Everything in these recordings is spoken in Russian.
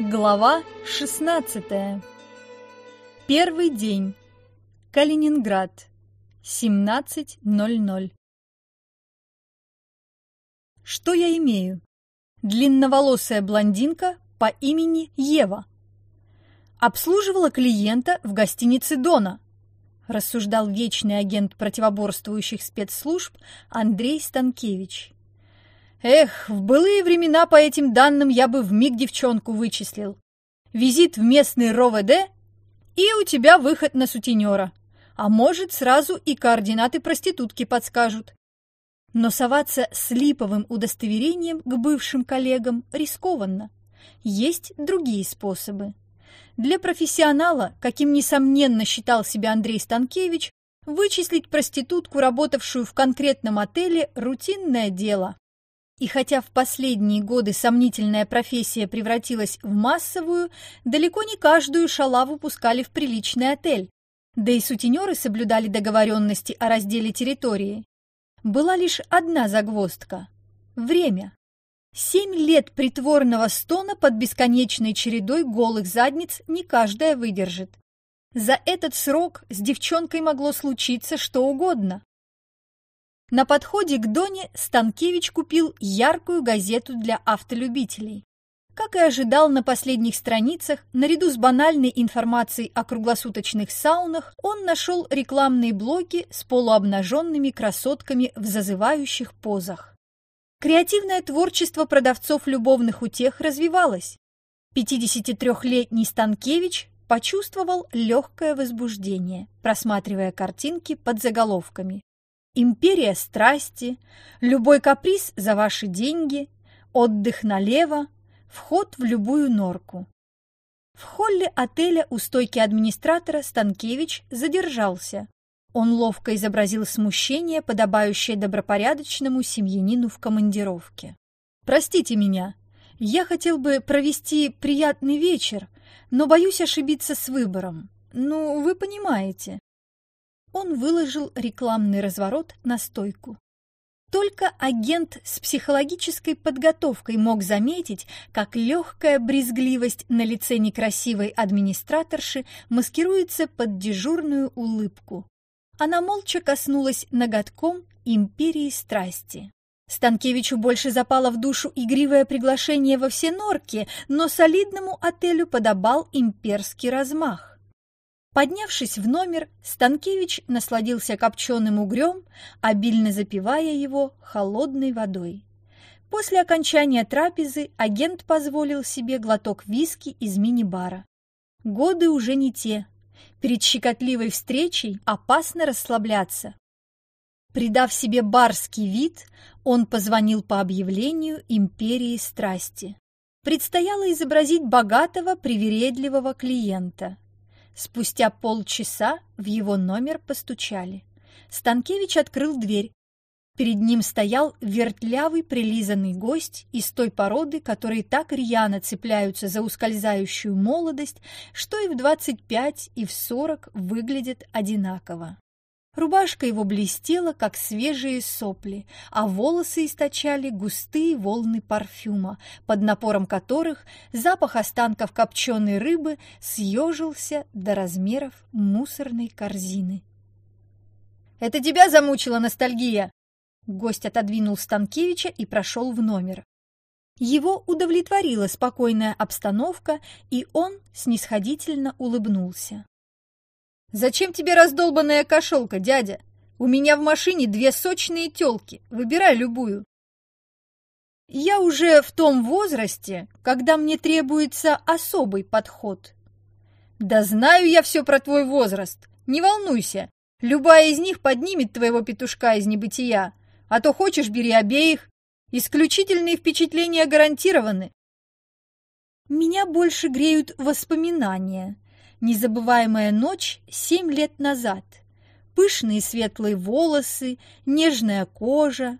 Глава 16. Первый день. Калининград. 17.00. Что я имею? Длинноволосая блондинка по имени Ева. Обслуживала клиента в гостинице «Дона», рассуждал вечный агент противоборствующих спецслужб Андрей Станкевич. Эх, в былые времена по этим данным я бы вмиг девчонку вычислил. Визит в местный РОВД, и у тебя выход на сутенера. А может, сразу и координаты проститутки подскажут. Но соваться с липовым удостоверением к бывшим коллегам рискованно. Есть другие способы. Для профессионала, каким несомненно считал себя Андрей Станкевич, вычислить проститутку, работавшую в конкретном отеле, рутинное дело. И хотя в последние годы сомнительная профессия превратилась в массовую, далеко не каждую шалаву пускали в приличный отель. Да и сутенеры соблюдали договоренности о разделе территории. Была лишь одна загвоздка – время. Семь лет притворного стона под бесконечной чередой голых задниц не каждая выдержит. За этот срок с девчонкой могло случиться что угодно. На подходе к Доне Станкевич купил яркую газету для автолюбителей. Как и ожидал на последних страницах, наряду с банальной информацией о круглосуточных саунах, он нашел рекламные блоки с полуобнаженными красотками в зазывающих позах. Креативное творчество продавцов любовных утех развивалось. 53-летний Станкевич почувствовал легкое возбуждение, просматривая картинки под заголовками империя страсти, любой каприз за ваши деньги, отдых налево, вход в любую норку. В холле отеля у стойки администратора Станкевич задержался. Он ловко изобразил смущение, подобающее добропорядочному семьянину в командировке. «Простите меня, я хотел бы провести приятный вечер, но боюсь ошибиться с выбором. Ну, вы понимаете». Он выложил рекламный разворот на стойку. Только агент с психологической подготовкой мог заметить, как легкая брезгливость на лице некрасивой администраторши маскируется под дежурную улыбку. Она молча коснулась ноготком империи страсти. Станкевичу больше запало в душу игривое приглашение во все норки, но солидному отелю подобал имперский размах. Поднявшись в номер, Станкевич насладился копченым угрем, обильно запивая его холодной водой. После окончания трапезы агент позволил себе глоток виски из мини-бара. Годы уже не те. Перед щекотливой встречей опасно расслабляться. Придав себе барский вид, он позвонил по объявлению империи страсти. Предстояло изобразить богатого, привередливого клиента – Спустя полчаса в его номер постучали. Станкевич открыл дверь. Перед ним стоял вертлявый прилизанный гость из той породы, которые так рьяно цепляются за ускользающую молодость, что и в 25, и в 40 выглядят одинаково. Рубашка его блестела, как свежие сопли, а волосы источали густые волны парфюма, под напором которых запах останков копченой рыбы съежился до размеров мусорной корзины. «Это тебя замучила ностальгия!» Гость отодвинул Станкевича и прошел в номер. Его удовлетворила спокойная обстановка, и он снисходительно улыбнулся. «Зачем тебе раздолбанная кошелка, дядя? У меня в машине две сочные тёлки. Выбирай любую». «Я уже в том возрасте, когда мне требуется особый подход». «Да знаю я все про твой возраст. Не волнуйся. Любая из них поднимет твоего петушка из небытия. А то хочешь, бери обеих. Исключительные впечатления гарантированы». Меня больше греют воспоминания – Незабываемая ночь семь лет назад. Пышные светлые волосы, нежная кожа.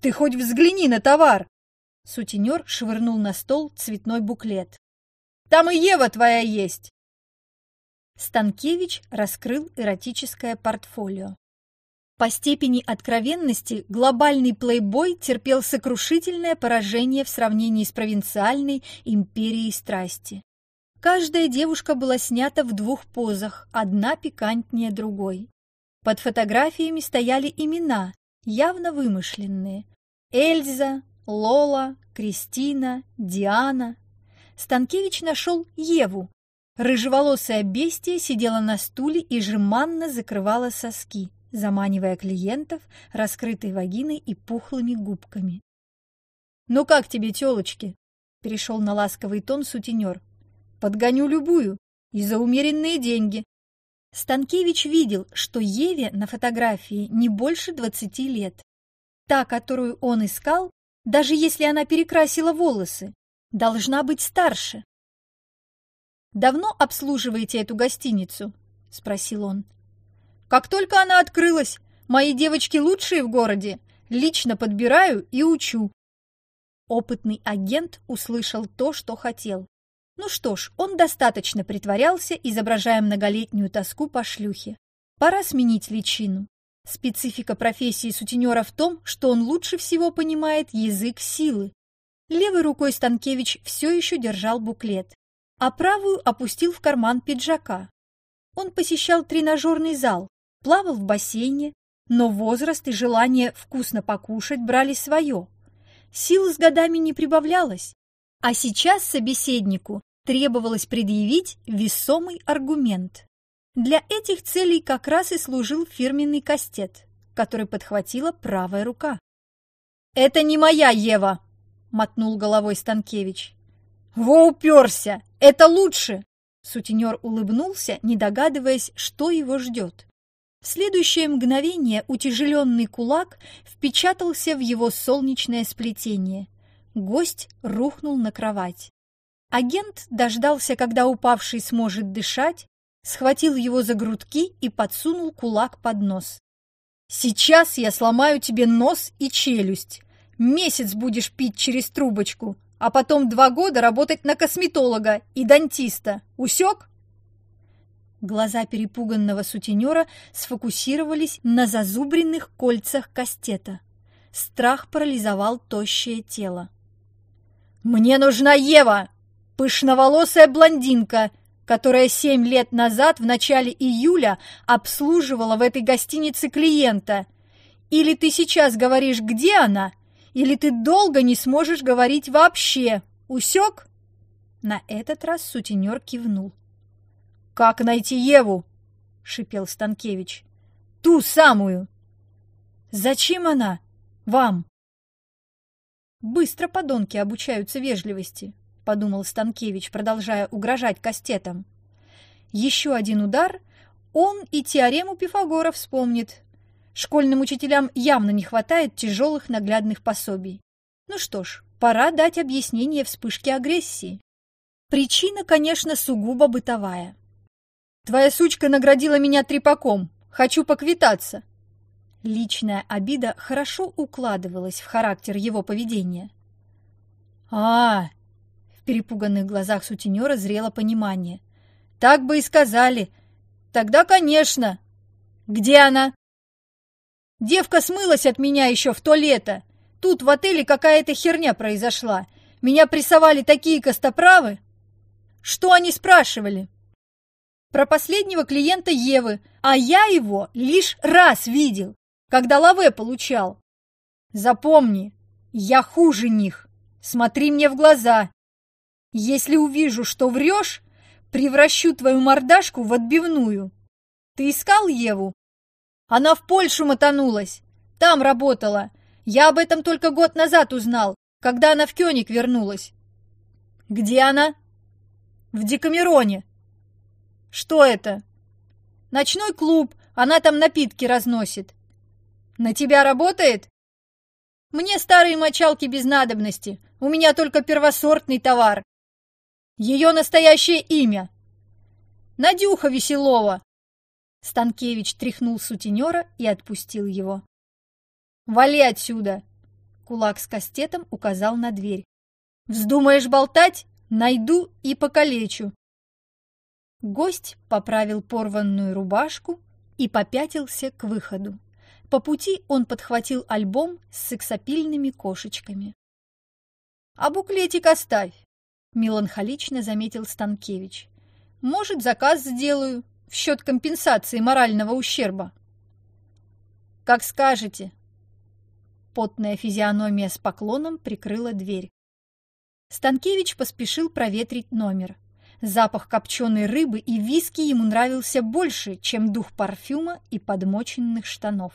«Ты хоть взгляни на товар!» Сутенер швырнул на стол цветной буклет. «Там и Ева твоя есть!» Станкевич раскрыл эротическое портфолио. По степени откровенности глобальный плейбой терпел сокрушительное поражение в сравнении с провинциальной империей страсти. Каждая девушка была снята в двух позах, одна пикантнее другой. Под фотографиями стояли имена, явно вымышленные. Эльза, Лола, Кристина, Диана. Станкевич нашел Еву. Рыжеволосая бестия сидела на стуле и жеманно закрывала соски заманивая клиентов раскрытой вагиной и пухлыми губками. «Ну как тебе, тёлочки?» — перешел на ласковый тон сутенер. «Подгоню любую и за умеренные деньги». Станкевич видел, что Еве на фотографии не больше двадцати лет. Та, которую он искал, даже если она перекрасила волосы, должна быть старше. «Давно обслуживаете эту гостиницу?» — спросил он. Как только она открылась, мои девочки лучшие в городе, лично подбираю и учу. Опытный агент услышал то, что хотел. Ну что ж, он достаточно притворялся, изображая многолетнюю тоску по шлюхе. Пора сменить личину. Специфика профессии сутенера в том, что он лучше всего понимает язык силы. Левой рукой Станкевич все еще держал буклет, а правую опустил в карман пиджака. Он посещал тренажерный зал, плавал в бассейне, но возраст и желание вкусно покушать брали свое. Сил с годами не прибавлялось, а сейчас собеседнику требовалось предъявить весомый аргумент. Для этих целей как раз и служил фирменный кастет, который подхватила правая рука. «Это не моя Ева!» — мотнул головой Станкевич. «Во уперся! Это лучше!» Сутенер улыбнулся, не догадываясь, что его ждет. В следующее мгновение утяжеленный кулак впечатался в его солнечное сплетение. Гость рухнул на кровать. Агент дождался, когда упавший сможет дышать, схватил его за грудки и подсунул кулак под нос. «Сейчас я сломаю тебе нос и челюсть. Месяц будешь пить через трубочку, а потом два года работать на косметолога и дантиста. Усек?» Глаза перепуганного сутенера сфокусировались на зазубренных кольцах кастета. Страх парализовал тощее тело. «Мне нужна Ева! Пышноволосая блондинка!» которая семь лет назад, в начале июля, обслуживала в этой гостинице клиента. Или ты сейчас говоришь, где она, или ты долго не сможешь говорить вообще. Усек?» На этот раз сутенер кивнул. «Как найти Еву?» — шипел Станкевич. «Ту самую!» «Зачем она? Вам?» «Быстро подонки обучаются вежливости», — подумал Станкевич, продолжая угрожать кастетом. «Еще один удар, он и теорему Пифагора вспомнит. Школьным учителям явно не хватает тяжелых наглядных пособий. Ну что ж, пора дать объяснение вспышке агрессии. Причина, конечно, сугубо бытовая. Твоя сучка наградила меня трепаком. Хочу поквитаться. Личная обида хорошо укладывалась в характер его поведения. А, в перепуганных глазах сутенера зрело понимание. Так бы и сказали. Тогда, конечно. Где она? Девка смылась от меня еще в то лето. Тут в отеле какая-то херня произошла. Меня прессовали такие костоправы. Что они спрашивали? про последнего клиента Евы, а я его лишь раз видел, когда лаве получал. Запомни, я хуже них. Смотри мне в глаза. Если увижу, что врешь, превращу твою мордашку в отбивную. Ты искал Еву? Она в Польшу мотанулась. Там работала. Я об этом только год назад узнал, когда она в Кёник вернулась. Где она? В Декамероне. Что это? Ночной клуб, она там напитки разносит. На тебя работает? Мне старые мочалки без надобности. У меня только первосортный товар. Ее настоящее имя. Надюха Веселова. Станкевич тряхнул сутенера и отпустил его. «Вали отсюда!» Кулак с кастетом указал на дверь. «Вздумаешь болтать? Найду и покалечу!» Гость поправил порванную рубашку и попятился к выходу. По пути он подхватил альбом с сексапильными кошечками. «А буклетик оставь», — меланхолично заметил Станкевич. «Может, заказ сделаю в счет компенсации морального ущерба». «Как скажете». Потная физиономия с поклоном прикрыла дверь. Станкевич поспешил проветрить номер. Запах копченой рыбы и виски ему нравился больше, чем дух парфюма и подмоченных штанов.